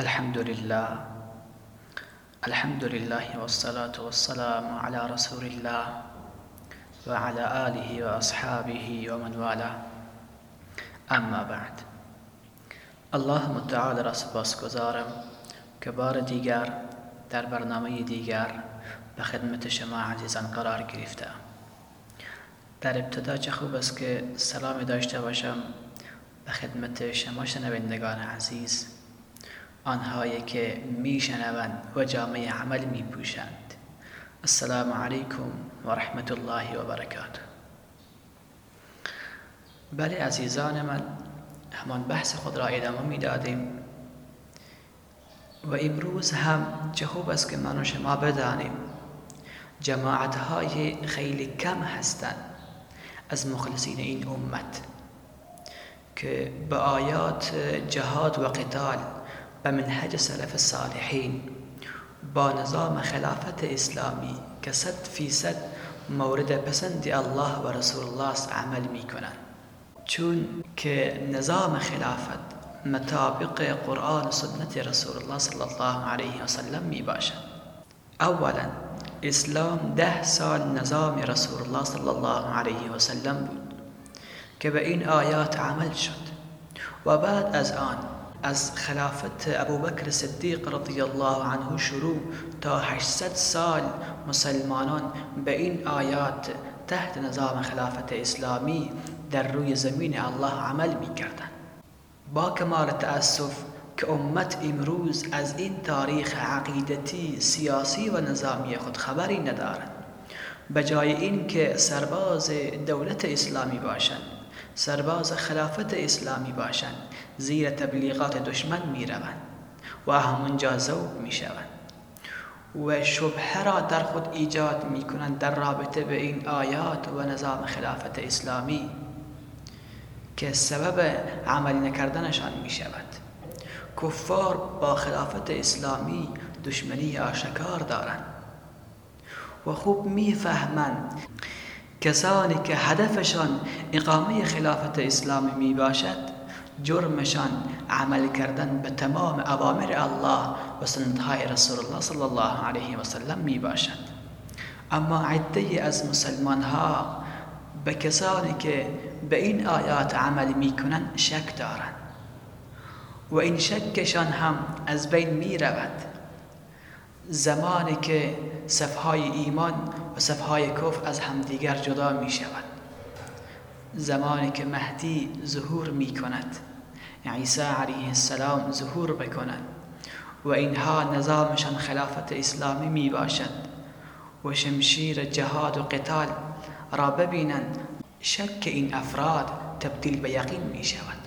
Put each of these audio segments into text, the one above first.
الحمد لله. الحمد لله والصلاة والسلام على رسول الله وعلى آله وأصحابه ومن والاه. أما بعد. الله متعال را سپاس گذارم که بار دیگر در برنامه دیگر به خدمت شما قرار گرفتم در ابتدا چه خوب است که سلام داشته باشم به خدمت شما شنوندگان عزیز. آنهایی که میشنوند و جامعه عمل میپوشند. السلام علیکم و رحمت الله و برکاته. بله عزیزان من همان بحث خود را ادامه می‌دادیم و امروز هم چه خوب است که من و شما بدانیم. جماعت های خیلی کم هستند از مخلصین این امت که به آیات جهاد و قتال به منهج سلف الصالحین با نظام خلافت اسلامی که صد فیصد مورد پسند الله و رسول الله عمل می کنند چون که نظام خلافت مطابق قرآن و سنت رسول الله صلی الله علیه و سلم می باشد اولا اسلام ده سال نظام رسول الله صلی الله علیه و سلم بود که به این آیات عمل شد و بعد از آن از خلافت ابوبکر صدیق رضی الله عنه شروع تا 800 سال مسلمانان به این آیات تحت نظام خلافت اسلامی در روی زمین الله عمل می کردن. با کمال تأسف که امت امروز از این تاریخ عقیدتی سیاسی و نظامی خود خبری ندارند به جای اینکه سرباز دولت اسلامی باشند سرباز خلافت اسلامی باشند. زیر تبلیغات دشمن می روند و همونجا ذوب می شوند و شبه را در خود ایجاد می کنند در رابطه به این آیات و نظام خلافت اسلامی که سبب عمل نکردنشان می شود کفار با خلافت اسلامی دشمنی آشکار دارند. و خوب می‌فهمند کسانی که هدفشان اقامه خلافت اسلامی می باشد جرمشان عمل کردن به تمام اوامر الله و سنتهای رسول الله صلی الله علیه و سلم می باشد اما عده از مسلمان ها به کسانی که به این آیات عمل می کنند شک دارند و این شکشان هم از بین می رود زمانی که صفهای ایمان و صفهای کفر از همدیگر جدا می شود. زمانی که مهدی ظهور می کند. عیسی علیه السلام ظهور بکند. و اینها نظامشان خلافت اسلامی می باشد و شمشیر جهاد و قتال را ببینند. شک این افراد تبدیل به یقین می شود.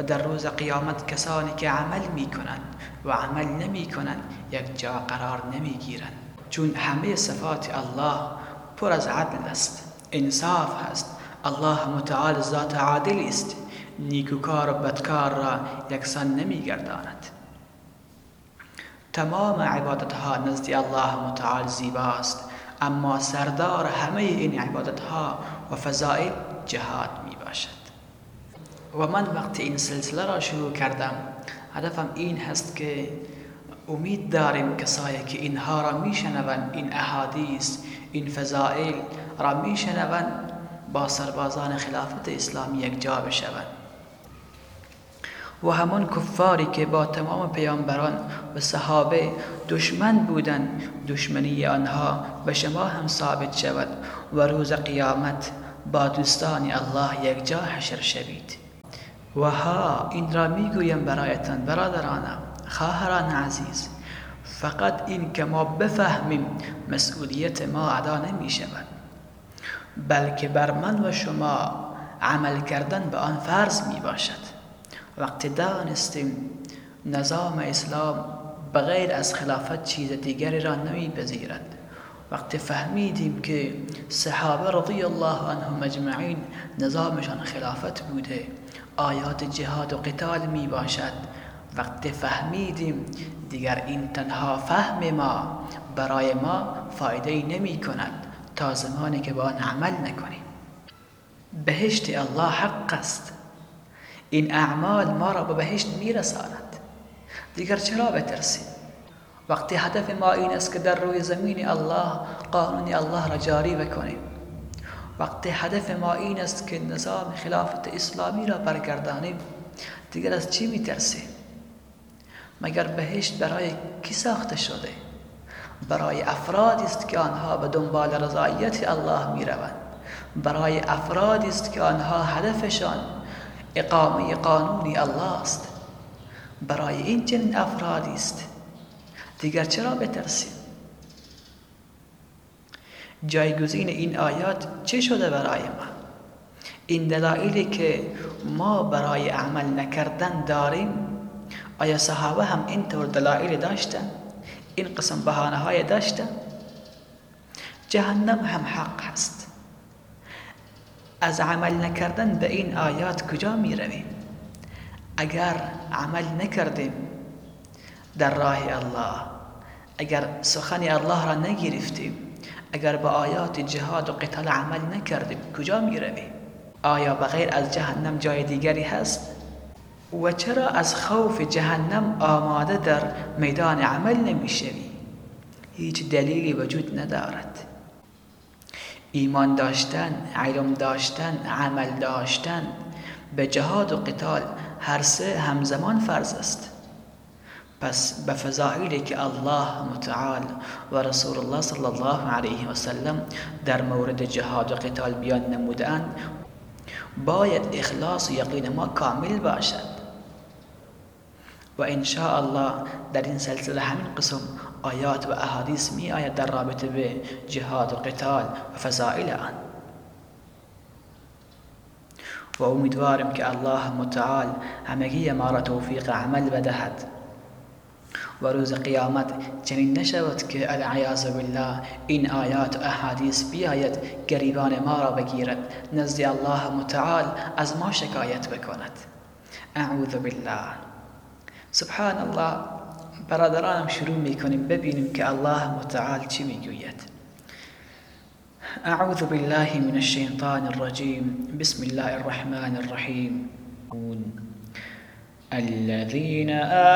و در روز قیامت کسانی که عمل می کنند و عمل نمی کنند یک جا قرار نمی گیرند چون همه صفات الله پر از عدل است انصاف است الله متعال ذات عادل است. نیکوکار و بدکار را یکسان نمی گرداند تمام عبادت ها نزد الله متعال زیباست اما سردار همه این عبادت ها و فضائل جهاد. و من وقتی این سلسله را شروع کردم هدفم این هست که امید داریم کسایی که اینها را میشنوند این احادیث این فضائل را میشنوند با سربازان خلافت اسلامی یک جا بشوند. و همان کفاری که با تمام پیامبران و صحابه دشمن بودند دشمنی آنها به شما هم ثابت شود و روز قیامت با دوستان الله یک جا حشر شوید. و ها این را می‌گویم برایتان برادرانم. خواهران عزیز فقط این که ما بفهمیم مسئولیت ما ادا نمی شود بلکه بر من و شما عمل کردن به آن فرض می باشد وقتی دانستیم نظام اسلام بغیر از خلافت چیز دیگری را نمی بزیرد وقتی فهمیدیم که صحابه رضی الله عنهم مجمعین نظامشان خلافت بوده آیات جهاد و قتال می باشد. وقتی فهمیدیم دیگر این تنها فهم ما برای ما فایده نمی کند تا زمانی که با آن عمل نکنیم. بهشت الله حق است. این اعمال ما را به بهشت میرساند دیگر چرا بترسیم؟ وقتی هدف ما این است که در روی زمین الله قانون الله را جاری بکنیم. وقتی هدف ما این است که نظام خلافت اسلامی را برگردانیم دیگر از چی میترسیم؟ مگر بهشت برای کی ساخته شده؟ برای افرادی است که آنها به دنبال رضایت الله می‌روند. برای افرادی است که آنها هدفشان اقامه قانونی الله است. برای این چنین افرادی است دیگر چرا بترسیم؟ جایگزین این آیات چه شده برای ما؟ این دلایلی که ما برای عمل نکردن داریم آیا صحابه هم اینطور دلایلی داشتن؟ این قسم بهانه های داشتن؟ جهنم هم حق هست. از عمل نکردن به این آیات کجا می رویم اگر عمل نکردیم در راه الله. اگر سخن الله را نگرفتیم اگر به آیات جهاد و قتال عمل نکردیم کجا می رویم آیا بغیر از جهنم جای دیگری هست؟ و چرا از خوف جهنم آماده در میدان عمل نمی‌شوی؟ هیچ دلیلی وجود ندارد. ایمان داشتن علم داشتن عمل داشتن به جهاد و قتال هر سه همزمان فرض است. پس به فضائلی که الله متعال و رسول الله صلی الله علیه و سلم در مورد جهاد و قتال بیان نمودند باید اخلاص و یقین ما کامل باشد و ان الله در این سلسله همین قسم آیات و احادیث می آید در رابطه به جهاد و قتال و فضائل آن و امیدوارم که الله متعال همگی ما را توفیق عمل بدهد و روز قیامت چنین نشود که العیاذ بالله این آیات و احادیث بیاید گریبان ما را بگیرد. نزد الله متعال از ما شکایت بکند. اعوذ بالله. سبحان الله برادرانم شروع میکنیم ببینیم که الله متعال چی میگوید. أعوذ بالله من الشيطان الرجيم بسم الله الرحمن الرحيم الذين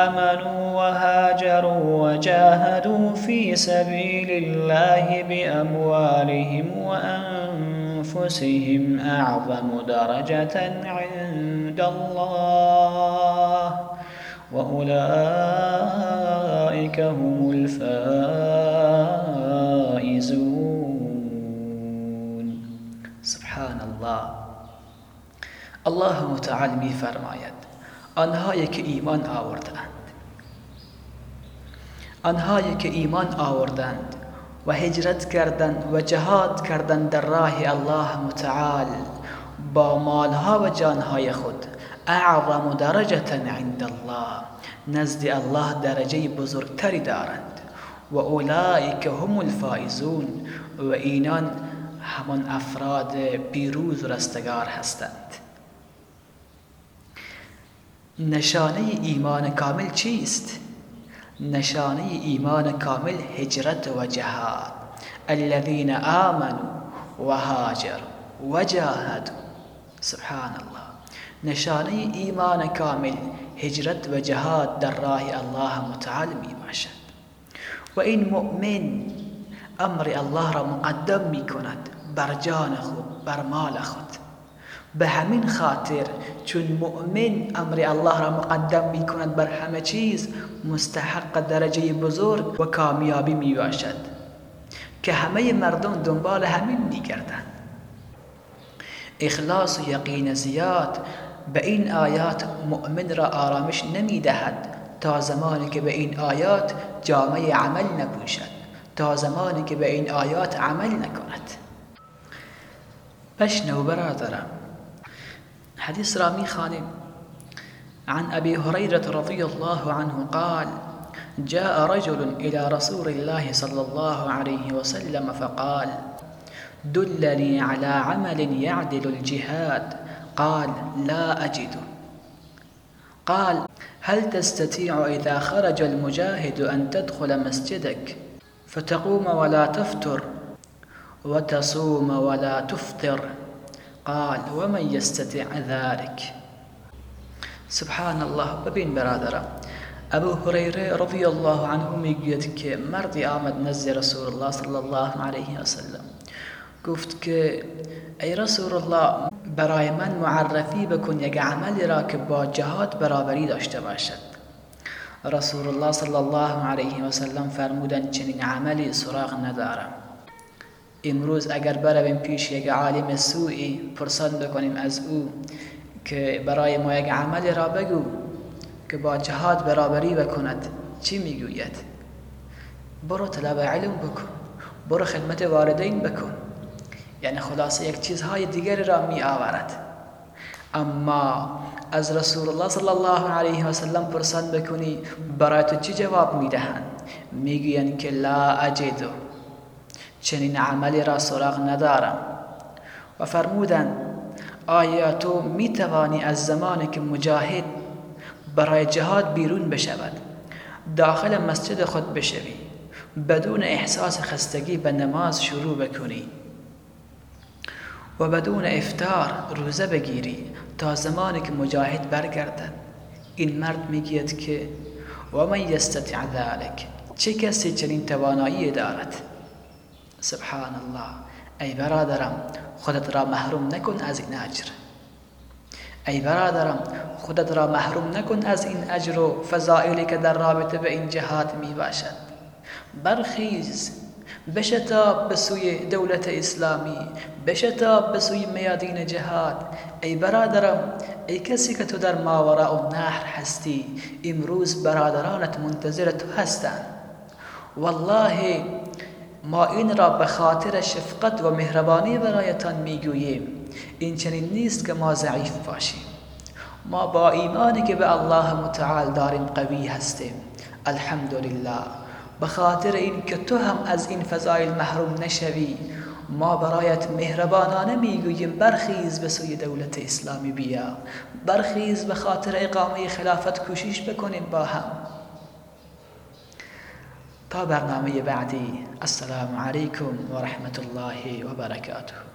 آمنوا وهاجروا وجاهدوا في سبيل الله بأموالهم وأنفسهم أعظم درجة عند الله وأولئك هم الفائزون. سبحان الله. الله متعال می فرماید آنهایی که ایمان آوردند. آنهایی که ایمان آوردند و هجرت کردند و جهاد کردند در راه الله متعال با مالها و جانهای خود اعظم درجة عند الله نزد الله درجه بزرگتری دارند. و اولئک هم الفائزون و اینان همان افراد پیروز و رستگار هستند. نشانه ایمان کامل چیست؟ نشانه ایمان کامل هجرت و جهاد. الذين آمنوا و هاجروا و سبحان الله نشانه ایمان کامل هجرت و جهاد در راه الله متعال می باشد. و این مؤمن أمر الله را مقدم می کند بر جان خود بر مال خود. به همین خاطر چون مؤمن امر الله را مقدم می کند بر همه چیز مستحق درجه بزرگ و کامیابی می باشد که همه مردم دنبال همین می گردند اخلاص و یقین زیاد به این آیات مؤمن را آرامش نمی دهد تا زمانی که به این آیات جامعه عمل نپوشد تا زمانی که به این آیات عمل نکند. بشنو برادرم. حديث رامي خانم عن أبي هريرة رضي الله عنه قال جاء رجل إلى رسول الله صلى الله عليه وسلم فقال دلني على عمل يعدل الجهاد. قال لا أجد. قال هل تستطيع إذا خرج المجاهد أن تدخل مسجدك فتقوم ولا تفتر وتصوم ولا تفطر؟ قال ومن يستطع ذلك؟ سبحان الله ببین برادرم ابو هریره رضی الله عنه میگوید که مردی آمد نزد رسول الله صلی الله علیه و سلم. گفت که ای رسول الله برای من معرفی بکن یک عملی را که با جهاد برابری داشته باشد. رسول الله صلی الله علیه و سلم فرمودن چنین عملی سراغ ندارم. امروز اگر برویم پیش یک عالم سوئی پرسند بکنیم از او که برای ما یک عملی را بگو که با جهاد برابری بکند چی می‌گوید؟ برو طلب علم بکن برو خدمت والدین بکن. یعنی خلاصه یک چیزهای دیگری را می آورد اما از رسول الله صلی الله علیه و سلم پرسند بکنی برای تو چی جواب می‌دهند؟ می‌گویند که لا اجدو چنین عملی را سراغ ندارم. و فرمودند آیا تو می توانی از زمانی که مجاهد برای جهاد بیرون بشود داخل مسجد خود بشوی بدون احساس خستگی به نماز شروع بکنی؟ و بدون افتار روزه بگیری تا زمانی که مجاهد برگردد. این مرد میگید که و من یستطع ذلك چه کسی چنین توانایی دارد؟ سبحان الله ای برادرم خودت را محروم نکن از این اجر. ای برادرم خودت را محروم نکن از این اجر و فضائلی که در رابطه به این جهاد می باشد. برخیز بشتاب به سوی دولت اسلامی بشتاب به سوی میادین جهاد ای برادرم ای کسی که تو در ماوراء و نهر هستی امروز برادرانت منتظر تو هستند والله ما این را به خاطر شفقت و مهربانی برایتان می‌گوییم. این چنین نیست که ما ضعیف باشیم. ما با ایمانی که به الله متعال داریم قوی هستیم. الحمدلله. به خاطر این که تو هم از این فضایل محروم نشوی ما برایت مهربانانه می‌گوییم برخیز به سوی دولت اسلامی بیا. برخیز به خاطر اقامه خلافت کوشش بکنیم با هم. تا برنامه بعدی السلام علیکم و رحمت الله و برکاته